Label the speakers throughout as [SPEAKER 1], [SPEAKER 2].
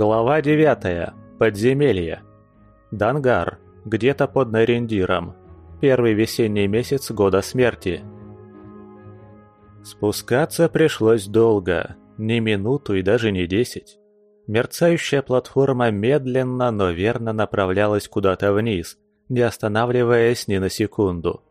[SPEAKER 1] Глава 9. Подземелье. Дангар. Где-то под Нарендиром. Первый весенний месяц года смерти. Спускаться пришлось долго. Не минуту и даже не десять. Мерцающая платформа медленно, но верно направлялась куда-то вниз, не останавливаясь ни на секунду.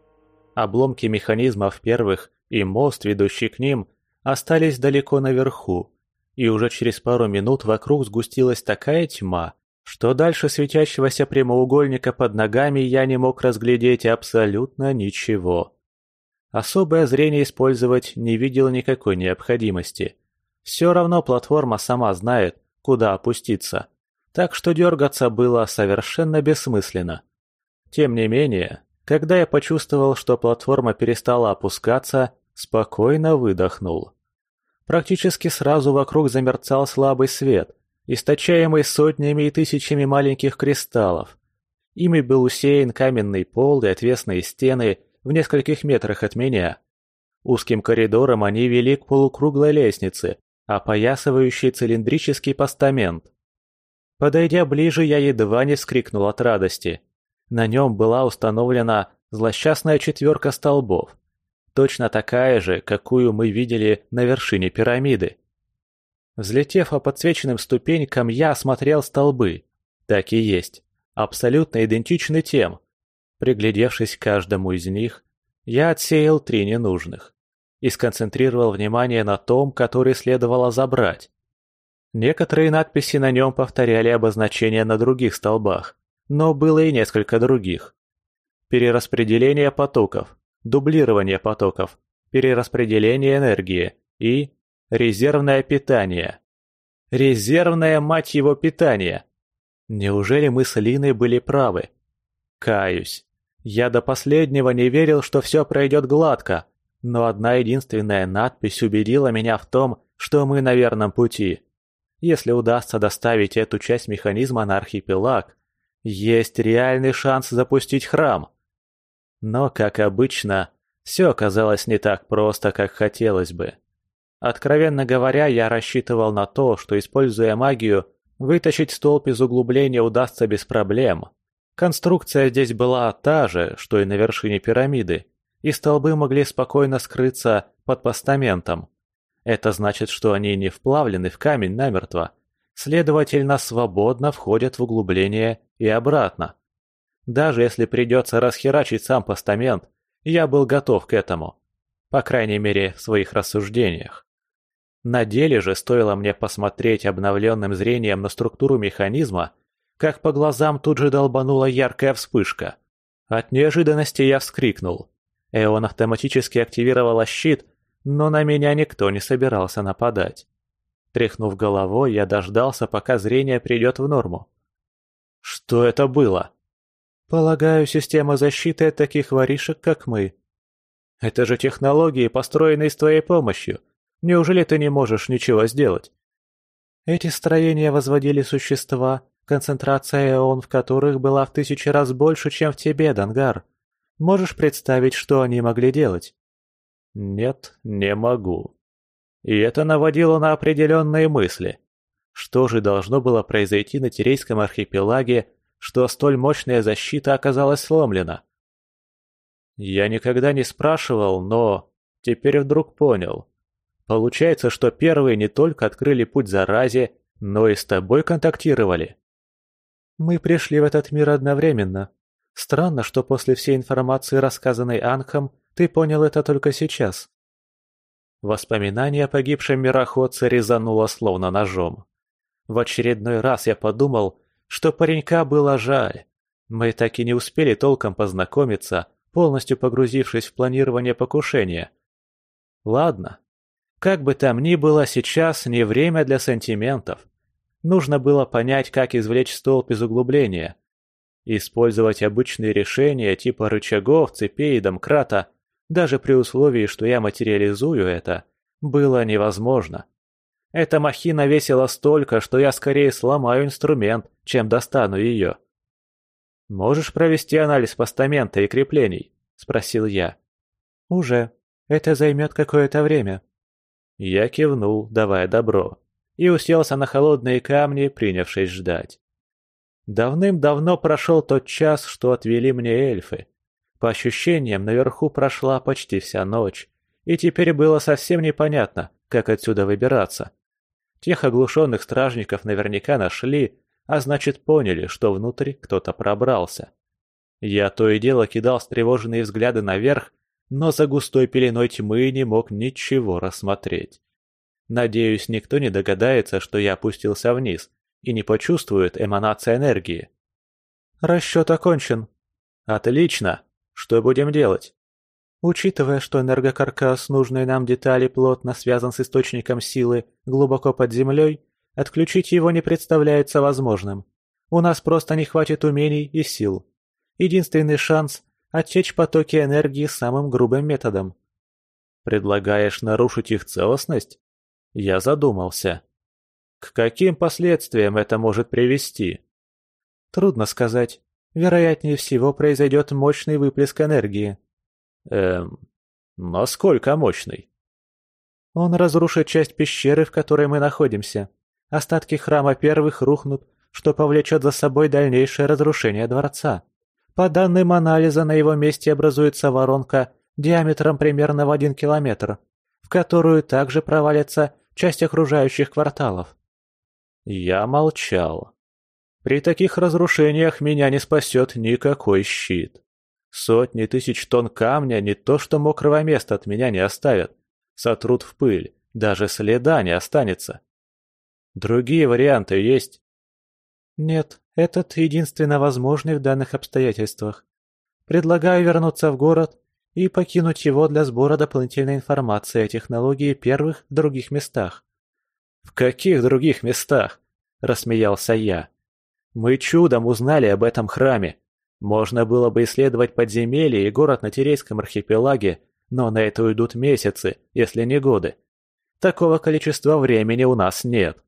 [SPEAKER 1] Обломки механизмов первых и мост, ведущий к ним, остались далеко наверху, и уже через пару минут вокруг сгустилась такая тьма, что дальше светящегося прямоугольника под ногами я не мог разглядеть абсолютно ничего. Особое зрение использовать не видел никакой необходимости. Все равно платформа сама знает, куда опуститься, так что дергаться было совершенно бессмысленно. Тем не менее, когда я почувствовал, что платформа перестала опускаться, спокойно выдохнул. Практически сразу вокруг замерцал слабый свет, источаемый сотнями и тысячами маленьких кристаллов. Ими был усеян каменный пол и отвесные стены в нескольких метрах от меня. Узким коридором они вели к полукруглой лестнице, опоясывающей цилиндрический постамент. Подойдя ближе, я едва не вскрикнул от радости. На нем была установлена злосчастная четверка столбов, точно такая же, какую мы видели на вершине пирамиды. Взлетев по подсвеченным ступенькам, я осмотрел столбы. Так и есть. Абсолютно идентичны тем. Приглядевшись к каждому из них, я отсеял три ненужных и сконцентрировал внимание на том, который следовало забрать. Некоторые надписи на нем повторяли обозначения на других столбах, но было и несколько других. Перераспределение потоков, дублирование потоков, перераспределение энергии и резервное питание. Резервное, мать его, питание! Неужели мы с Линой были правы? Каюсь. Я до последнего не верил, что все пройдет гладко, но одна единственная надпись убедила меня в том, что мы на верном пути. Если удастся доставить эту часть механизма на архипелаг, есть реальный шанс запустить храм. Но, как обычно, все оказалось не так просто, как хотелось бы. Откровенно говоря, я рассчитывал на то, что, используя магию, вытащить столб из углубления удастся без проблем. Конструкция здесь была та же, что и на вершине пирамиды, и столбы могли спокойно скрыться под постаментом. Это значит, что они не вплавлены в камень намертво, следовательно, свободно входят в углубление и обратно. Даже если придется расхерачить сам постамент, я был готов к этому. По крайней мере, в своих рассуждениях. На деле же стоило мне посмотреть обновленным зрением на структуру механизма, как по глазам тут же долбанула яркая вспышка. От неожиданности я вскрикнул. Эон автоматически активировала щит, но на меня никто не собирался нападать. Тряхнув головой, я дождался, пока зрение придет в норму. Что это было? Полагаю, система защиты от таких воришек, как мы. Это же технологии, построенные с твоей помощью. Неужели ты не можешь ничего сделать? Эти строения возводили существа, концентрация ион в которых была в тысячи раз больше, чем в тебе, Дангар. Можешь представить, что они могли делать? Нет, не могу. И это наводило на определенные мысли. Что же должно было произойти на Терейском архипелаге, что столь мощная защита оказалась сломлена. Я никогда не спрашивал, но теперь вдруг понял. Получается, что первые не только открыли путь заразе, но и с тобой контактировали. Мы пришли в этот мир одновременно. Странно, что после всей информации, рассказанной Анхом, ты понял это только сейчас. Воспоминание о погибшем мироходце резануло словно ножом. В очередной раз я подумал, что паренька было жаль. Мы так и не успели толком познакомиться, полностью погрузившись в планирование покушения. Ладно. Как бы там ни было, сейчас не время для сантиментов. Нужно было понять, как извлечь столб из углубления. Использовать обычные решения типа рычагов, цепей и домкрата, даже при условии, что я материализую это, было невозможно. Эта махина весила столько, что я скорее сломаю инструмент, чем достану ее. «Можешь провести анализ постамента и креплений?» – спросил я. «Уже. Это займет какое-то время». Я кивнул, давая добро. и уселся на холодные камни, принявшись ждать. Давным-давно прошел тот час, что отвели мне эльфы. По ощущениям, наверху прошла почти вся ночь, и теперь было совсем непонятно, как отсюда выбираться. Тех оглушенных стражников наверняка нашли, а значит поняли, что внутрь кто-то пробрался. Я то и дело кидал встревоженные взгляды наверх, но за густой пеленой тьмы не мог ничего рассмотреть. Надеюсь, никто не догадается, что я опустился вниз и не почувствует эманации энергии. Расчет окончен. Отлично. Что будем делать? Учитывая, что энергокаркас нужной нам детали плотно связан с источником силы глубоко под землей, отключить его не представляется возможным. У нас просто не хватит умений и сил. Единственный шанс – отсечь потоки энергии самым грубым методом. Предлагаешь нарушить их целостность? Я задумался. К каким последствиям это может привести? Трудно сказать. Вероятнее всего произойдет мощный выплеск энергии. Эм, насколько мощный? Он разрушит часть пещеры, в которой мы находимся. Остатки храма первых рухнут, что повлечет за собой дальнейшее разрушение дворца. По данным анализа, на его месте образуется воронка диаметром примерно в один километр, в которую также провалится часть окружающих кварталов. Я молчал. При таких разрушениях меня не спасет никакой щит. Сотни тысяч тонн камня не то что мокрого места от меня не оставят. Сотрут в пыль, даже следа не останется. Другие варианты есть? Нет, этот единственно возможный в данных обстоятельствах. Предлагаю вернуться в город и покинуть его для сбора дополнительной информации о технологии первых в других местах. «В каких других местах?» – рассмеялся я. «Мы чудом узнали об этом храме. Можно было бы исследовать подземелье и город на Терейском архипелаге, но на это уйдут месяцы, если не годы. Такого количества времени у нас нет».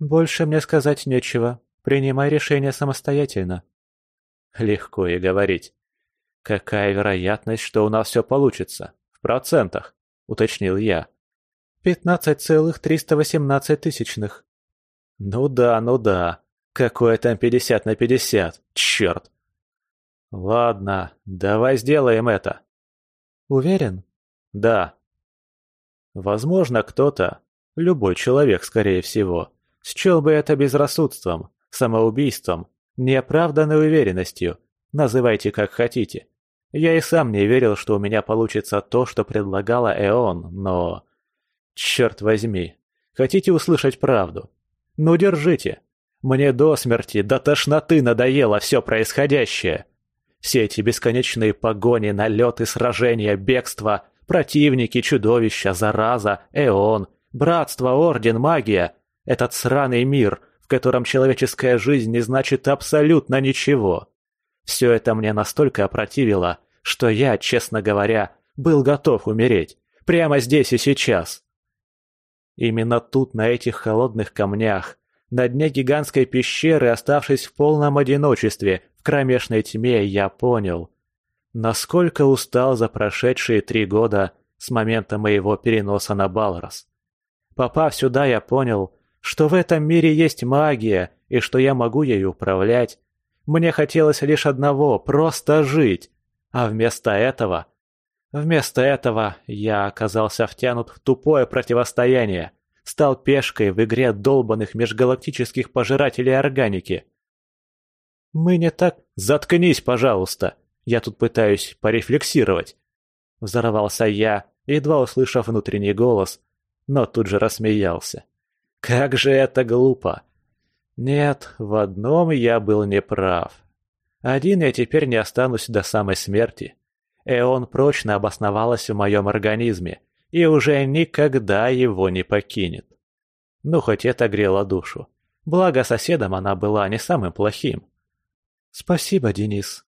[SPEAKER 1] «Больше мне сказать нечего. Принимай решение самостоятельно». Легко и говорить. «Какая вероятность, что у нас все получится? В процентах?» – уточнил я. «Пятнадцать целых триста восемнадцать тысячных». «Ну да, ну да. Какое там пятьдесят на пятьдесят? Черт!» «Ладно, давай сделаем это». «Уверен?» «Да». Возможно, кто-то, любой человек, скорее всего, счел бы это безрассудством, самоубийством, неоправданной уверенностью, называйте как хотите. Я и сам не верил, что у меня получится то, что предлагала Эон, но... Черт возьми, хотите услышать правду? Ну держите. Мне до смерти, до тошноты надоело все происходящее. Все эти бесконечные погони, налеты, сражения, бегства, противники, чудовища, зараза, Эон, братство, орден, магия. Этот сраный мир, в котором человеческая жизнь не значит абсолютно ничего. Все это мне настолько опротивило, что я, честно говоря, был готов умереть. Прямо здесь и сейчас. Именно тут, на этих холодных камнях, на дне гигантской пещеры, оставшись в полном одиночестве, кромешной тьме, я понял, насколько устал за прошедшие три года с момента моего переноса на Балрос. Попав сюда, я понял, что в этом мире есть магия и что я могу ею управлять. Мне хотелось лишь одного – просто жить. А вместо этого... Вместо этого я оказался втянут в тупое противостояние, стал пешкой в игре долбанных межгалактических пожирателей органики. Мы не так... Заткнись, пожалуйста! Я тут пытаюсь порефлексировать. Взорвался я, едва услышав внутренний голос, но тут же рассмеялся. Как же это глупо! Нет, в одном я был неправ. Один я теперь не останусь до самой смерти. Эон прочно обосновалась в моем организме и уже никогда его не покинет. Ну, хоть это грело душу. Благо, соседом она была не самым плохим. «Спасибо, Денис».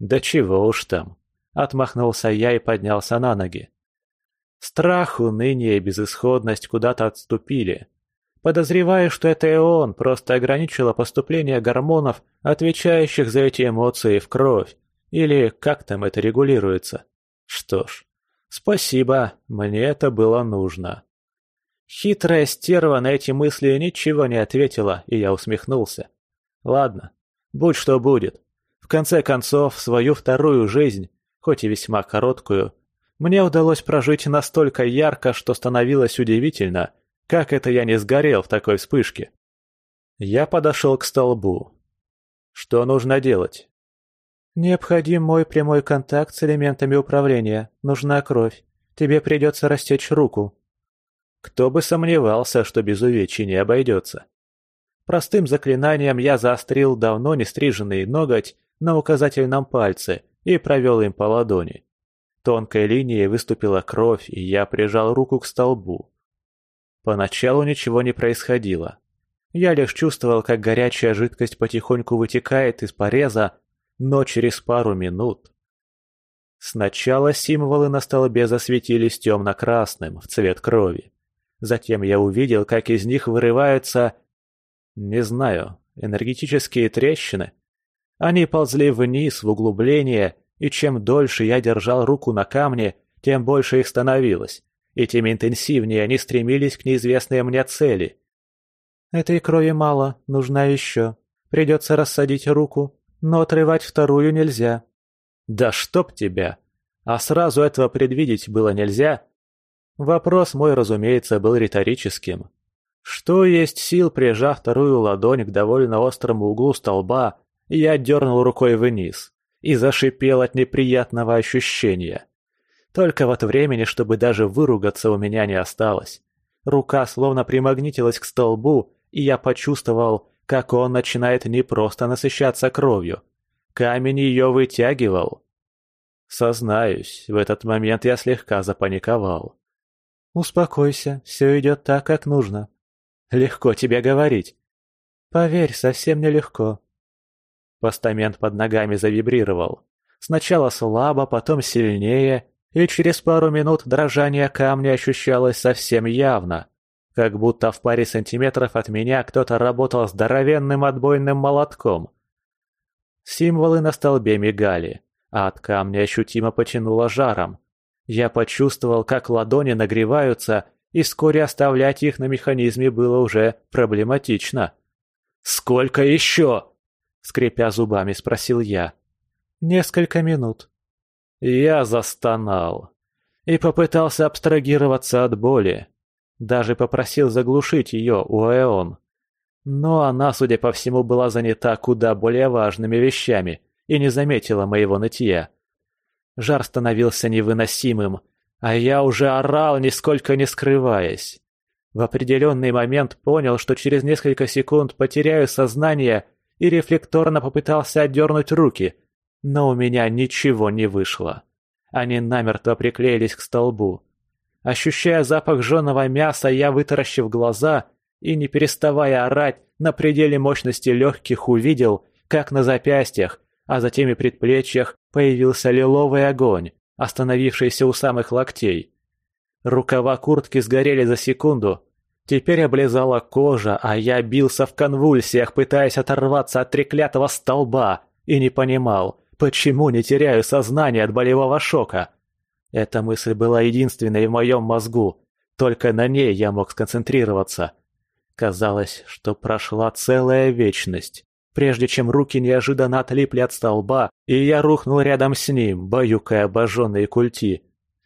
[SPEAKER 1] «Да чего уж там», — отмахнулся я и поднялся на ноги. Страх, уныние и безысходность куда-то отступили. Подозреваю, что это ИОН просто ограничило поступление гормонов, отвечающих за эти эмоции в кровь. Или как там это регулируется. Что ж, спасибо, мне это было нужно. Хитрая стерва на эти мысли ничего не ответила, и я усмехнулся. Ладно, будь что будет. В конце концов, свою вторую жизнь, хоть и весьма короткую, мне удалось прожить настолько ярко, что становилось удивительно, как это я не сгорел в такой вспышке. Я подошел к столбу. Что нужно делать? Необходим мой прямой контакт с элементами управления. Нужна кровь. Тебе придется растечь руку. Кто бы сомневался, что без увечий не обойдется. Простым заклинанием я заострил давно не стриженный ноготь на указательном пальце и провел им по ладони. Тонкой линией выступила кровь, и я прижал руку к столбу. Поначалу ничего не происходило. Я лишь чувствовал, как горячая жидкость потихоньку вытекает из пореза, но через пару минут... Сначала символы на столбе засветились темно-красным, в цвет крови. Затем я увидел, как из них вырываются... Не знаю, энергетические трещины. Они ползли вниз, в углубление, и чем дольше я держал руку на камне, тем больше их становилось, и тем интенсивнее они стремились к неизвестной мне цели. «Этой крови мало, нужна еще. Придется рассадить руку, но отрывать вторую нельзя». «Да чтоб тебя! А сразу этого предвидеть было нельзя?» Вопрос мой, разумеется, был риторическим. Что есть сил, прижав вторую ладонь к довольно острому углу столба, я дернул рукой вниз и зашипел от неприятного ощущения. Только вот времени, чтобы даже выругаться, у меня не осталось. Рука словно примагнитилась к столбу, и я почувствовал, как он начинает не просто насыщаться кровью. Камень ее вытягивал. Сознаюсь, в этот момент я слегка запаниковал. «Успокойся, все идет так, как нужно». «Легко тебе говорить». «Поверь, совсем нелегко. Постамент под ногами завибрировал. Сначала слабо, потом сильнее, и через пару минут дрожание камня ощущалось совсем явно. Как будто в паре сантиметров от меня кто-то работал здоровенным отбойным молотком. Символы на столбе мигали, а от камня ощутимо потянуло жаром. Я почувствовал, как ладони нагреваются, и вскоре оставлять их на механизме было уже проблематично. «Сколько еще?» скрипя зубами, спросил я. Несколько минут. Я застонал и попытался абстрагироваться от боли. Даже попросил заглушить ее у Эон. Но она, судя по всему, была занята куда более важными вещами и не заметила моего нытья. Жар становился невыносимым, а я уже орал, нисколько не скрываясь. В определенный момент понял, что через несколько секунд потеряю сознание и рефлекторно попытался отдернуть руки, но у меня ничего не вышло. Они намертво приклеились к столбу. Ощущая запах жженого мяса, я, вытаращив глаза и, не переставая орать, на пределе мощности легких увидел, как на запястьях, а затем и предплечьях появился лиловый огонь, остановившийся у самых локтей. Рукава куртки сгорели за секунду, Теперь облизала кожа, а я бился в конвульсиях, пытаясь оторваться от треклятого столба, и не понимал, почему не теряю сознание от болевого шока. Эта мысль была единственной в моем мозгу, только на ней я мог сконцентрироваться. Казалось, что прошла целая вечность, прежде чем руки неожиданно отлипли от столба, и я рухнул рядом с ним, баюкая обожженные культи.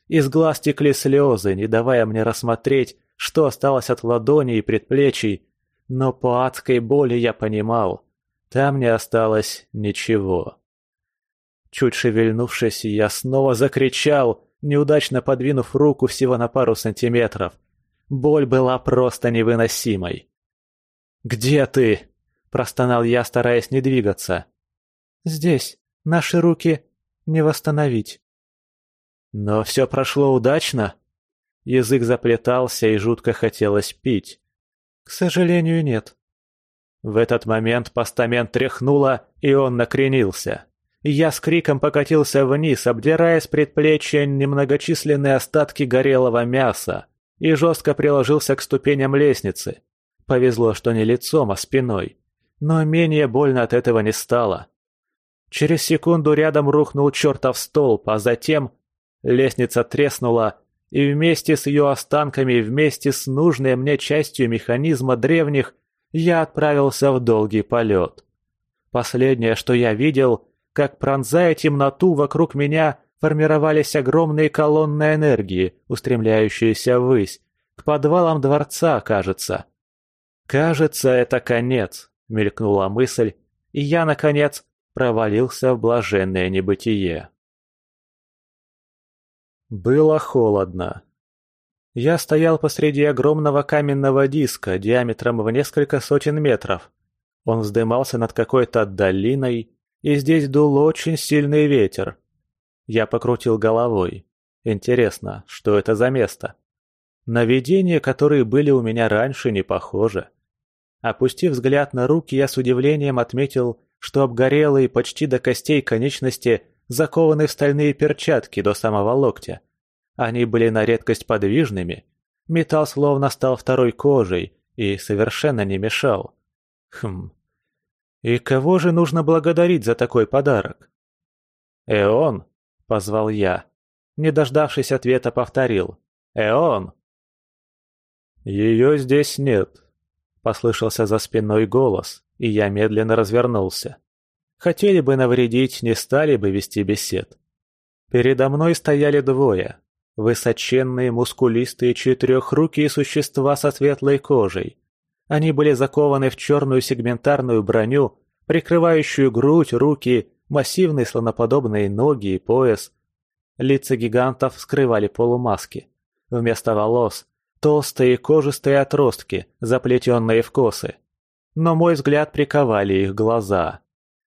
[SPEAKER 1] Из глаз текли слезы, не давая мне рассмотреть, что осталось от ладони и предплечий, но по адской боли я понимал, там не осталось ничего. Чуть шевельнувшись, я снова закричал, неудачно подвинув руку всего на пару сантиметров. Боль была просто невыносимой. «Где ты?» – простонал я, стараясь не двигаться. «Здесь. Наши руки не восстановить». «Но все прошло удачно?» Язык заплетался и жутко хотелось пить. «К сожалению, нет». В этот момент постамент тряхнуло, и он накренился. Я с криком покатился вниз, обдирая с предплечья немногочисленные остатки горелого мяса, и жестко приложился к ступеням лестницы. Повезло, что не лицом, а спиной. Но менее больно от этого не стало. Через секунду рядом рухнул чертов столб, а затем лестница треснула, и вместе с ее останками, вместе с нужной мне частью механизма древних, я отправился в долгий полет. Последнее, что я видел, как пронзая темноту вокруг меня, формировались огромные колонны энергии, устремляющиеся ввысь, к подвалам дворца, кажется. «Кажется, это конец», — мелькнула мысль, и я, наконец, провалился в блаженное небытие. Было холодно. Я стоял посреди огромного каменного диска диаметром в несколько сотен метров. Он вздымался над какой-то долиной, и здесь дул очень сильный ветер. Я покрутил головой. Интересно, что это за место? На видения, которые были у меня раньше, не похоже. Опустив взгляд на руки, я с удивлением отметил, что обгорелые почти до костей конечности закованы в стальные перчатки до самого локтя. Они были на редкость подвижными. Металл словно стал второй кожей и совершенно не мешал. Хм. И кого же нужно благодарить за такой подарок? «Эон!» — позвал я. Не дождавшись ответа, повторил. «Эон!» «Ее здесь нет», — послышался за спиной голос, и я медленно развернулся. Хотели бы навредить, не стали бы вести бесед. Передо мной стояли двое. Высоченные, мускулистые, четырехрукие существа со светлой кожей. Они были закованы в черную сегментарную броню, прикрывающую грудь, руки, массивные слоноподобные ноги и пояс. Лица гигантов скрывали полумаски. Вместо волос Толстые кожистые отростки, заплетенные в косы. Но мой взгляд приковали их глаза.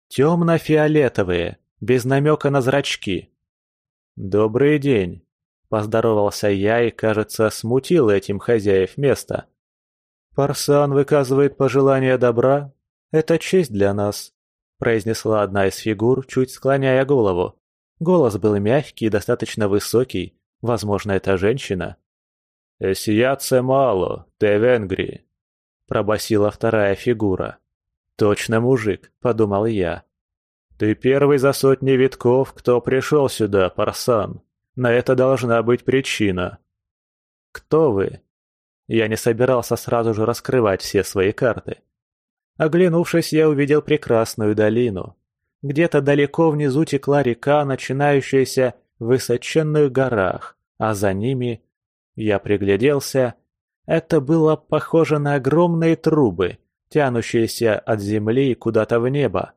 [SPEAKER 1] Темно-фиолетовые, без намека на зрачки. «Добрый день», — поздоровался я и, кажется, смутил этим хозяев места. «Парсан выказывает пожелание добра. Это честь для нас», — произнесла одна из фигур, чуть склоняя голову. Голос был мягкий и достаточно высокий, возможно, это женщина. «Эсияце мало, те венгри», — пробасила вторая фигура. «Точно мужик», — подумал я. «Ты первый за сотни витков, кто пришел сюда, Парсан. На это должна быть причина». «Кто вы?» Я не собирался сразу же раскрывать все свои карты. Оглянувшись, я увидел прекрасную долину. Где-то далеко внизу текла река, начинающаяся в высоченных горах, а за ними я пригляделся. Это было похоже на огромные трубы, тянущиеся от земли куда-то в небо.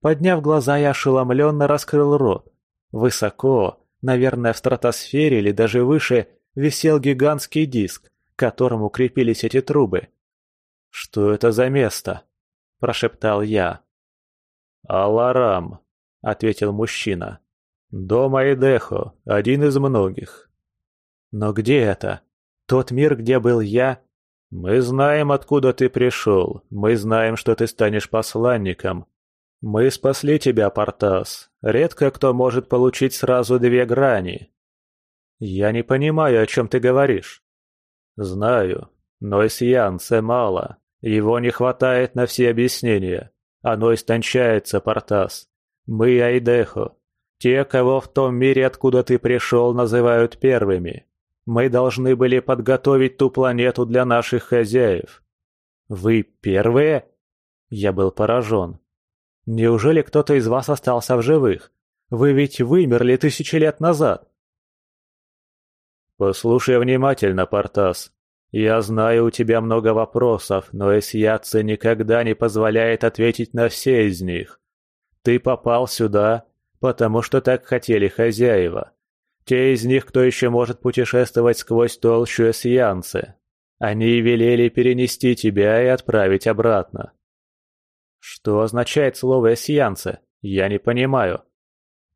[SPEAKER 1] Подняв глаза, я ошеломленно раскрыл рот. Высоко, наверное, в стратосфере или даже выше, висел гигантский диск, к которому крепились эти трубы. «Что это за место?» – прошептал я. «Аларам», – ответил мужчина. «Дом Айдехо, один из многих. Но где это? Тот мир, где был я? Мы знаем, откуда ты пришел. Мы знаем, что ты станешь посланником. Мы спасли тебя, Портас. Редко кто может получить сразу две грани. Я не понимаю, о чем ты говоришь. Знаю, но Исьянце мало. Его не хватает на все объяснения. Оно истончается, Портас. Мы Айдехо. Те, кого в том мире, откуда ты пришел, называют первыми. Мы должны были подготовить ту планету для наших хозяев. Вы первые? Я был поражен. Неужели кто-то из вас остался в живых? Вы ведь вымерли тысячи лет назад. Послушай внимательно, Портас. Я знаю, у тебя много вопросов, но Эсьяца никогда не позволяет ответить на все из них. Ты попал сюда, потому что так хотели хозяева. Те из них, кто еще может путешествовать сквозь толщу эсьянцы. Они велели перенести тебя и отправить обратно. Что означает слово «эсьянцы»? Я не понимаю.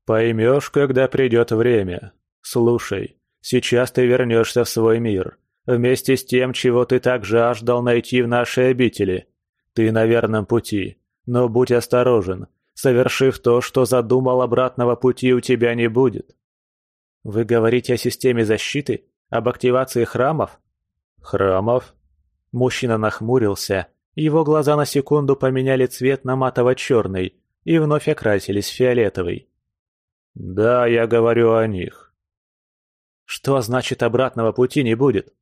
[SPEAKER 1] Поймешь, когда придет время. Слушай, сейчас ты вернешься в свой мир. Вместе с тем, чего ты так жаждал найти в нашей обители. Ты на верном пути, но будь осторожен. Совершив то, что задумал, обратного пути у тебя не будет. Вы говорите о системе защиты? Об активации храмов? Храмов? Мужчина нахмурился, его глаза на секунду поменяли цвет на матово-черный и вновь окрасились в фиолетовый. Да, я говорю о них. Что значит обратного пути не будет?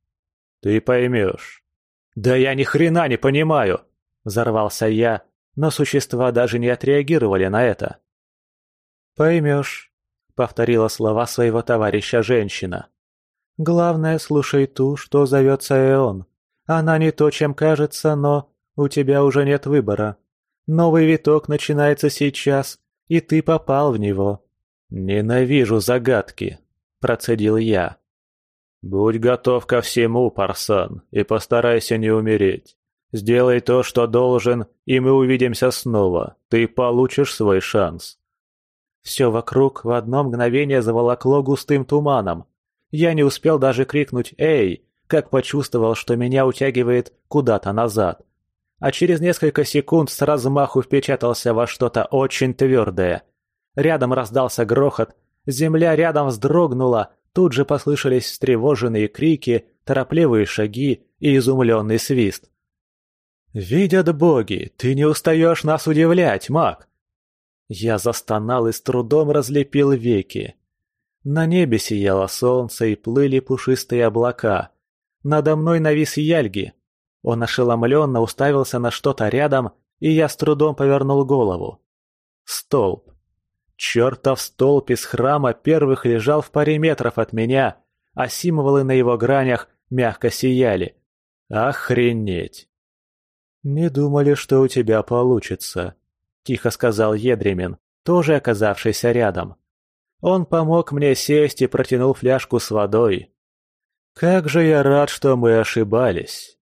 [SPEAKER 1] Ты поймешь. Да я ни хрена не понимаю! Взорвался я, но существа даже не отреагировали на это. Поймешь, повторила слова своего товарища женщина. Главное, слушай ту, что зовется Эон. Она не то, чем кажется, но у тебя уже нет выбора. Новый виток начинается сейчас, и ты попал в него. Ненавижу загадки, процедил я. «Будь готов ко всему, Парсан, и постарайся не умереть. Сделай то, что должен, и мы увидимся снова. Ты получишь свой шанс». Все вокруг в одно мгновение заволокло густым туманом. Я не успел даже крикнуть «Эй!», как почувствовал, что меня утягивает куда-то назад. А через несколько секунд с размаху впечатался во что-то очень твердое. Рядом раздался грохот, земля рядом вздрогнула, Тут же послышались встревоженные крики, торопливые шаги и изумленный свист. «Видят боги, ты не устаешь нас удивлять, маг!» Я застонал и с трудом разлепил веки. На небе сияло солнце и плыли пушистые облака. Надо мной навис Яльги. Он ошеломленно уставился на что-то рядом, и я с трудом повернул голову. Столб. Чертов столб из храма первых лежал в паре метров от меня, а символы на его гранях мягко сияли. Охренеть! «Не думали, что у тебя получится», — тихо сказал Едремин, тоже оказавшийся рядом. Он помог мне сесть и протянул фляжку с водой. «Как же я рад, что мы ошибались!»